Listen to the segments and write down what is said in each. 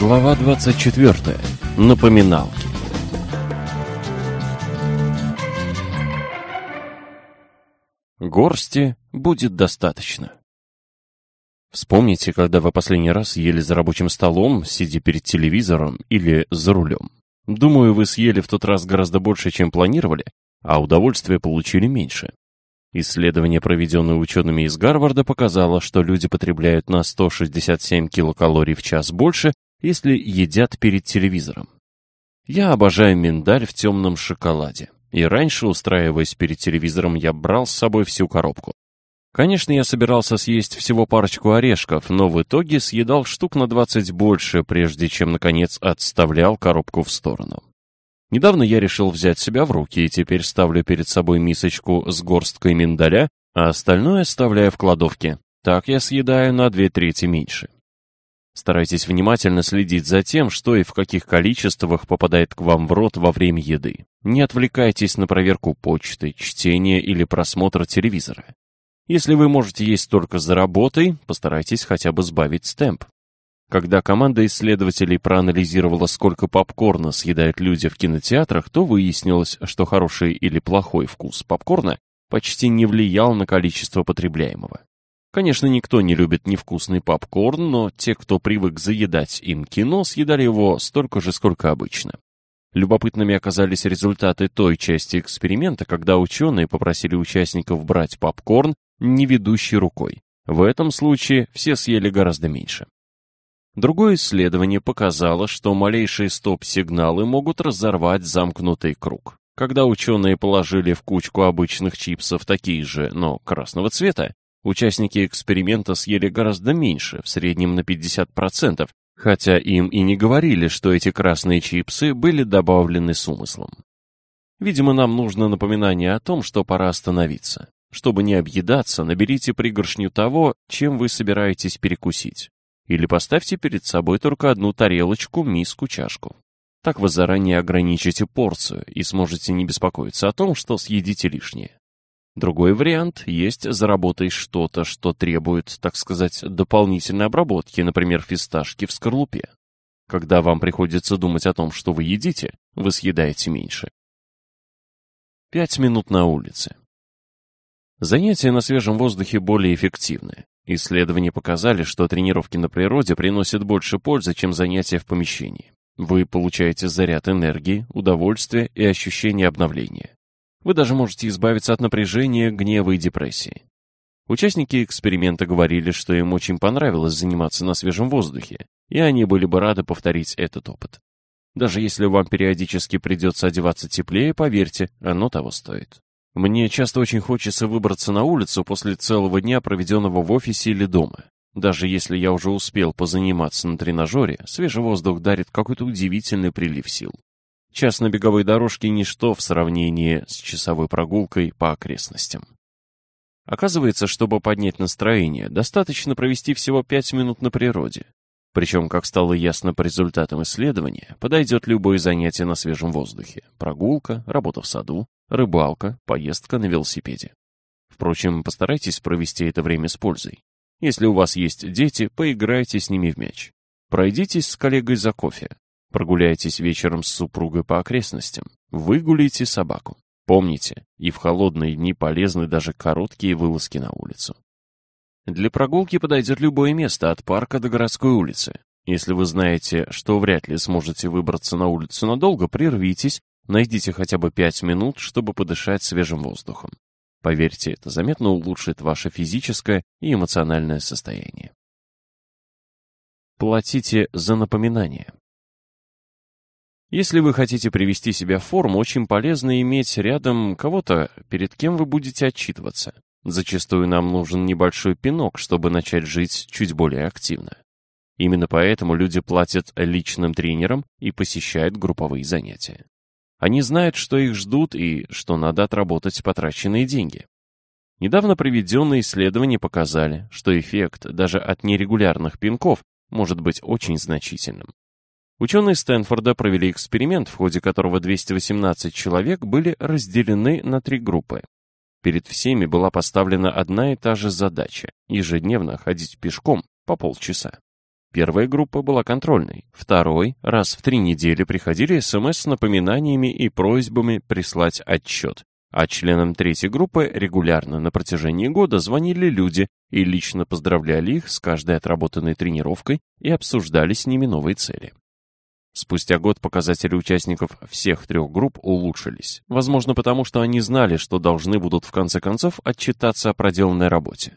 Глава 24. Напоминалки. Горсти будет достаточно. Вспомните, когда вы последний раз ели за рабочим столом, сидя перед телевизором или за рулем. Думаю, вы съели в тот раз гораздо больше, чем планировали, а удовольствия получили меньше. Исследование, проведенное учеными из Гарварда, показало, что люди потребляют на 167 килокалорий в час больше, если едят перед телевизором. Я обожаю миндаль в темном шоколаде. И раньше, устраиваясь перед телевизором, я брал с собой всю коробку. Конечно, я собирался съесть всего парочку орешков, но в итоге съедал штук на 20 больше, прежде чем, наконец, отставлял коробку в сторону. Недавно я решил взять себя в руки и теперь ставлю перед собой мисочку с горсткой миндаля, а остальное оставляю в кладовке. Так я съедаю на две трети меньше. Старайтесь внимательно следить за тем, что и в каких количествах попадает к вам в рот во время еды. Не отвлекайтесь на проверку почты, чтение или просмотр телевизора. Если вы можете есть только за работой, постарайтесь хотя бы сбавить темп. Когда команда исследователей проанализировала, сколько попкорна съедают люди в кинотеатрах, то выяснилось, что хороший или плохой вкус попкорна почти не влиял на количество потребляемого. Конечно, никто не любит невкусный попкорн, но те, кто привык заедать им кино, съедали его столько же, сколько обычно. Любопытными оказались результаты той части эксперимента, когда ученые попросили участников брать попкорн не ведущей рукой. В этом случае все съели гораздо меньше. Другое исследование показало, что малейшие стоп-сигналы могут разорвать замкнутый круг. Когда ученые положили в кучку обычных чипсов такие же, но красного цвета, Участники эксперимента съели гораздо меньше, в среднем на 50%, хотя им и не говорили, что эти красные чипсы были добавлены с умыслом. Видимо, нам нужно напоминание о том, что пора остановиться. Чтобы не объедаться, наберите пригоршню того, чем вы собираетесь перекусить. Или поставьте перед собой только одну тарелочку, миску, чашку. Так вы заранее ограничите порцию и сможете не беспокоиться о том, что съедите лишнее. Другой вариант – есть заработай что-то, что требует, так сказать, дополнительной обработки, например, фисташки в скорлупе. Когда вам приходится думать о том, что вы едите, вы съедаете меньше. Пять минут на улице. Занятия на свежем воздухе более эффективны. Исследования показали, что тренировки на природе приносят больше пользы, чем занятия в помещении. Вы получаете заряд энергии, удовольствия и ощущение обновления. Вы даже можете избавиться от напряжения, гнева и депрессии. Участники эксперимента говорили, что им очень понравилось заниматься на свежем воздухе, и они были бы рады повторить этот опыт. Даже если вам периодически придется одеваться теплее, поверьте, оно того стоит. Мне часто очень хочется выбраться на улицу после целого дня, проведенного в офисе или дома. Даже если я уже успел позаниматься на тренажере, свежий воздух дарит какой-то удивительный прилив сил. Час на беговой дорожке – ничто в сравнении с часовой прогулкой по окрестностям. Оказывается, чтобы поднять настроение, достаточно провести всего 5 минут на природе. Причем, как стало ясно по результатам исследования, подойдет любое занятие на свежем воздухе. Прогулка, работа в саду, рыбалка, поездка на велосипеде. Впрочем, постарайтесь провести это время с пользой. Если у вас есть дети, поиграйте с ними в мяч. Пройдитесь с коллегой за кофе, Прогуляйтесь вечером с супругой по окрестностям. Выгулите собаку. Помните, и в холодные дни полезны даже короткие вылазки на улицу. Для прогулки подойдет любое место, от парка до городской улицы. Если вы знаете, что вряд ли сможете выбраться на улицу надолго, прервитесь, найдите хотя бы пять минут, чтобы подышать свежим воздухом. Поверьте, это заметно улучшит ваше физическое и эмоциональное состояние. Платите за напоминание. Если вы хотите привести себя в форму, очень полезно иметь рядом кого-то, перед кем вы будете отчитываться. Зачастую нам нужен небольшой пинок, чтобы начать жить чуть более активно. Именно поэтому люди платят личным тренерам и посещают групповые занятия. Они знают, что их ждут и что надо отработать потраченные деньги. Недавно проведенные исследования показали, что эффект даже от нерегулярных пинков может быть очень значительным. Ученые Стэнфорда провели эксперимент, в ходе которого 218 человек были разделены на три группы. Перед всеми была поставлена одна и та же задача – ежедневно ходить пешком по полчаса. Первая группа была контрольной, второй раз в три недели приходили СМС с напоминаниями и просьбами прислать отчет, а членам третьей группы регулярно на протяжении года звонили люди и лично поздравляли их с каждой отработанной тренировкой и обсуждали с ними новые цели. Спустя год показатели участников всех трех групп улучшились, возможно потому, что они знали, что должны будут в конце концов отчитаться о проделанной работе.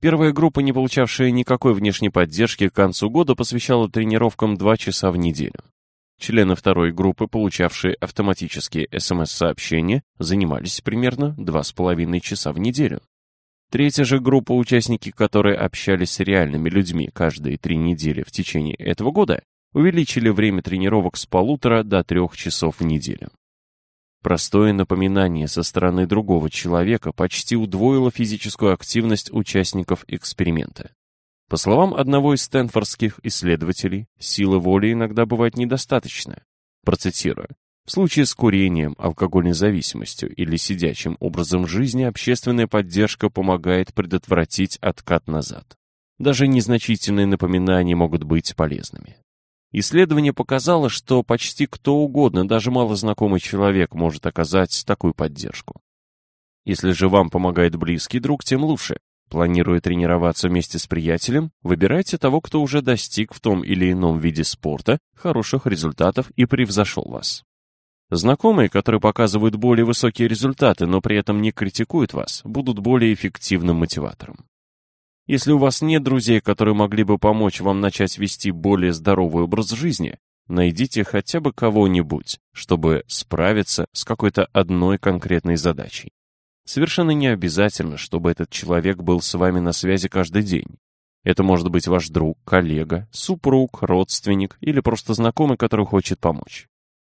Первая группа, не получавшая никакой внешней поддержки, к концу года посвящала тренировкам 2 часа в неделю. Члены второй группы, получавшие автоматические СМС-сообщения, занимались примерно 2,5 часа в неделю. Третья же группа, участники которой общались с реальными людьми каждые три недели в течение этого года, увеличили время тренировок с полутора до трех часов в неделю. Простое напоминание со стороны другого человека почти удвоило физическую активность участников эксперимента. По словам одного из стэнфордских исследователей, силы воли иногда бывает недостаточно. Процитирую. В случае с курением, алкогольной зависимостью или сидячим образом жизни общественная поддержка помогает предотвратить откат назад. Даже незначительные напоминания могут быть полезными. Исследование показало, что почти кто угодно, даже малознакомый человек, может оказать такую поддержку. Если же вам помогает близкий друг, тем лучше. Планируя тренироваться вместе с приятелем, выбирайте того, кто уже достиг в том или ином виде спорта хороших результатов и превзошел вас. Знакомые, которые показывают более высокие результаты, но при этом не критикуют вас, будут более эффективным мотиватором. Если у вас нет друзей, которые могли бы помочь вам начать вести более здоровый образ жизни, найдите хотя бы кого-нибудь, чтобы справиться с какой-то одной конкретной задачей. Совершенно не обязательно, чтобы этот человек был с вами на связи каждый день. Это может быть ваш друг, коллега, супруг, родственник или просто знакомый, который хочет помочь.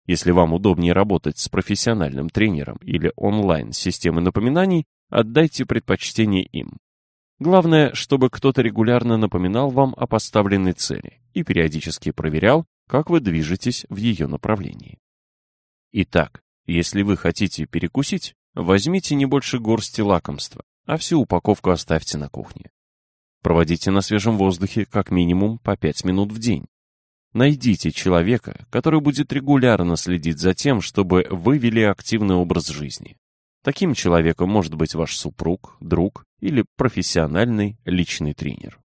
Если вам удобнее работать с профессиональным тренером или онлайн-системой напоминаний, отдайте предпочтение им. Главное, чтобы кто-то регулярно напоминал вам о поставленной цели и периодически проверял, как вы движетесь в ее направлении. Итак, если вы хотите перекусить, возьмите не больше горсти лакомства, а всю упаковку оставьте на кухне. Проводите на свежем воздухе как минимум по 5 минут в день. Найдите человека, который будет регулярно следить за тем, чтобы вы вели активный образ жизни. Таким человеком может быть ваш супруг, друг или профессиональный личный тренер.